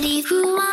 ready. Who I